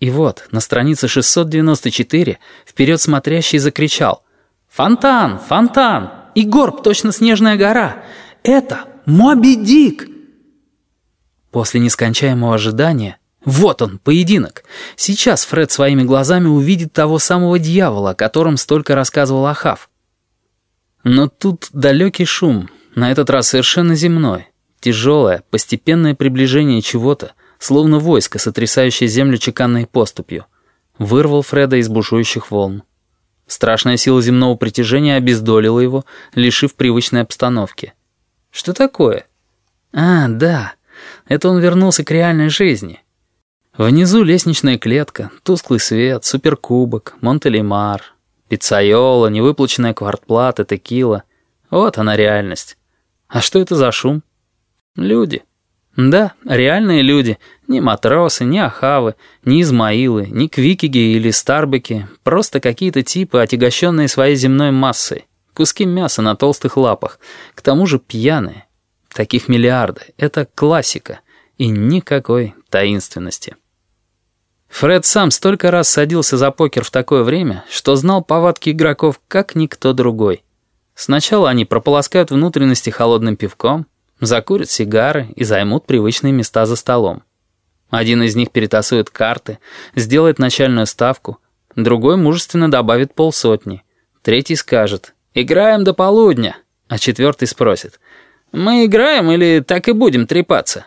И вот, на странице 694 вперед смотрящий закричал «Фонтан! Фонтан! И горб, точно снежная гора! Это Моби Дик!» После нескончаемого ожидания вот он, поединок. Сейчас Фред своими глазами увидит того самого дьявола, о котором столько рассказывал Ахав. Но тут далекий шум, на этот раз совершенно земной. Тяжелое, постепенное приближение чего-то, словно войско, сотрясающее землю чеканной поступью, вырвал Фреда из бушующих волн. Страшная сила земного притяжения обездолила его, лишив привычной обстановки. Что такое? А, да, это он вернулся к реальной жизни. Внизу лестничная клетка, тусклый свет, суперкубок, Монтелемар, пиццайола, невыплаченная квартплата, текила. Вот она реальность. А что это за шум? Люди. Да, реальные люди. Не матросы, не ахавы, не измаилы, не квикиги или старбеки. Просто какие-то типы, отягощенные своей земной массой. Куски мяса на толстых лапах. К тому же пьяные. Таких миллиарды. Это классика. И никакой таинственности. Фред сам столько раз садился за покер в такое время, что знал повадки игроков как никто другой. Сначала они прополоскают внутренности холодным пивком, закурят сигары и займут привычные места за столом. Один из них перетасует карты, сделает начальную ставку, другой мужественно добавит полсотни, третий скажет «Играем до полудня», а четвертый спросит «Мы играем или так и будем трепаться?»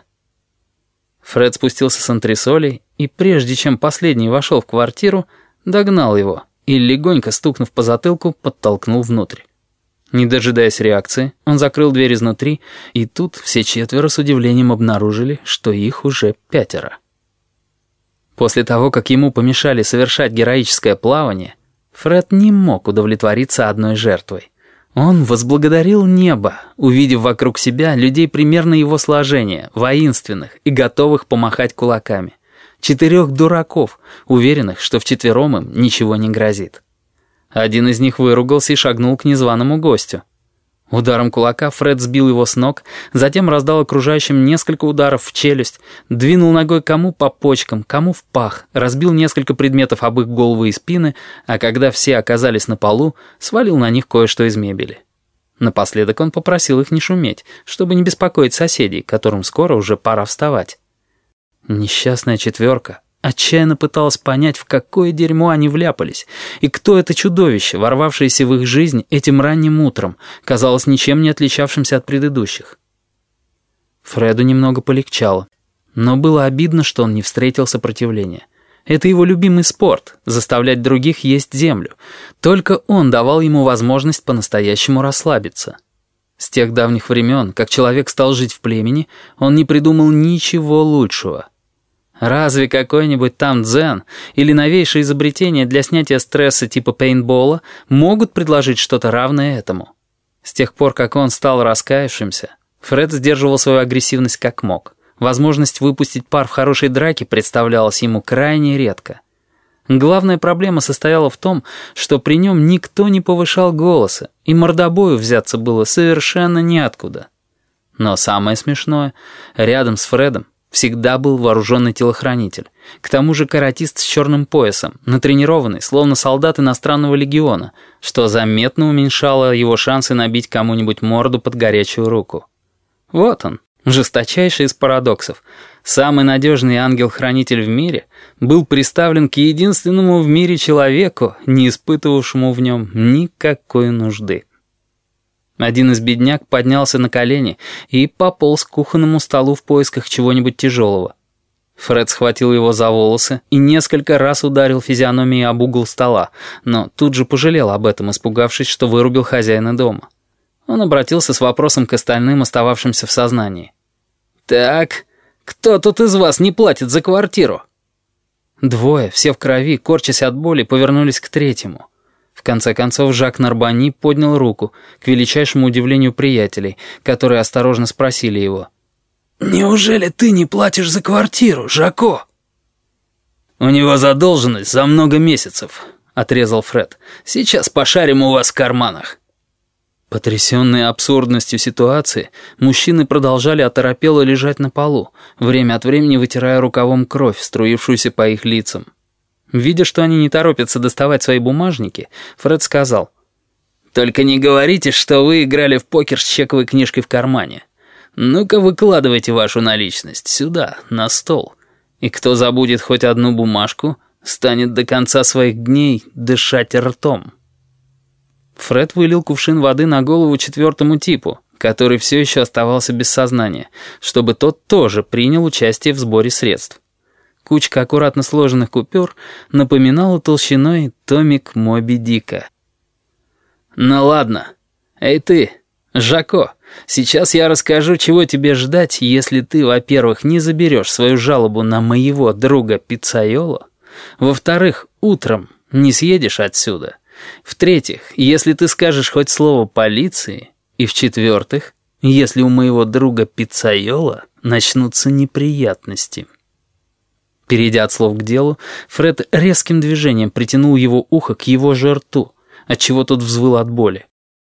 Фред спустился с антресолей и, прежде чем последний вошел в квартиру, догнал его и, легонько стукнув по затылку, подтолкнул внутрь. Не дожидаясь реакции, он закрыл дверь изнутри, и тут все четверо с удивлением обнаружили, что их уже пятеро. После того, как ему помешали совершать героическое плавание, Фред не мог удовлетвориться одной жертвой. Он возблагодарил небо, увидев вокруг себя людей примерно его сложения, воинственных и готовых помахать кулаками. Четырех дураков, уверенных, что вчетвером им ничего не грозит. Один из них выругался и шагнул к незваному гостю. Ударом кулака Фред сбил его с ног, затем раздал окружающим несколько ударов в челюсть, двинул ногой кому по почкам, кому в пах, разбил несколько предметов об их головы и спины, а когда все оказались на полу, свалил на них кое-что из мебели. Напоследок он попросил их не шуметь, чтобы не беспокоить соседей, которым скоро уже пора вставать. Несчастная четверка Отчаянно пыталась понять, в какое дерьмо они вляпались, и кто это чудовище, ворвавшееся в их жизнь этим ранним утром, казалось ничем не отличавшимся от предыдущих. Фреду немного полегчало, но было обидно, что он не встретил сопротивления. Это его любимый спорт — заставлять других есть землю. Только он давал ему возможность по-настоящему расслабиться. С тех давних времен, как человек стал жить в племени, он не придумал ничего лучшего — Разве какой-нибудь там дзен или новейшее изобретение для снятия стресса типа пейнтбола могут предложить что-то равное этому? С тех пор, как он стал раскаявшимся, Фред сдерживал свою агрессивность как мог. Возможность выпустить пар в хорошей драке представлялась ему крайне редко. Главная проблема состояла в том, что при нем никто не повышал голоса, и мордобою взяться было совершенно неоткуда. Но самое смешное, рядом с Фредом Всегда был вооруженный телохранитель. К тому же каратист с черным поясом, натренированный, словно солдат иностранного легиона, что заметно уменьшало его шансы набить кому-нибудь морду под горячую руку. Вот он, жесточайший из парадоксов. Самый надежный ангел-хранитель в мире был приставлен к единственному в мире человеку, не испытывавшему в нем никакой нужды. Один из бедняк поднялся на колени и пополз к кухонному столу в поисках чего-нибудь тяжелого. Фред схватил его за волосы и несколько раз ударил физиономией об угол стола, но тут же пожалел об этом, испугавшись, что вырубил хозяина дома. Он обратился с вопросом к остальным, остававшимся в сознании. «Так, кто тут из вас не платит за квартиру?» Двое, все в крови, корчась от боли, повернулись к третьему. В конце концов Жак Нарбани поднял руку, к величайшему удивлению приятелей, которые осторожно спросили его. «Неужели ты не платишь за квартиру, Жако?» «У него задолженность за много месяцев», — отрезал Фред. «Сейчас пошарим у вас в карманах». Потрясенные абсурдностью ситуации, мужчины продолжали оторопело лежать на полу, время от времени вытирая рукавом кровь, струившуюся по их лицам. Видя, что они не торопятся доставать свои бумажники, Фред сказал, «Только не говорите, что вы играли в покер с чековой книжкой в кармане. Ну-ка выкладывайте вашу наличность сюда, на стол. И кто забудет хоть одну бумажку, станет до конца своих дней дышать ртом». Фред вылил кувшин воды на голову четвертому типу, который все еще оставался без сознания, чтобы тот тоже принял участие в сборе средств. Кучка аккуратно сложенных купюр напоминала толщиной томик Моби Дика. «Ну ладно. Эй ты, Жако, сейчас я расскажу, чего тебе ждать, если ты, во-первых, не заберешь свою жалобу на моего друга Пиццайоло, во-вторых, утром не съедешь отсюда, в-третьих, если ты скажешь хоть слово полиции, и в-четвертых, если у моего друга Пиццайола начнутся неприятности». Перейдя от слов к делу, Фред резким движением притянул его ухо к его же рту, отчего тот взвыл от боли.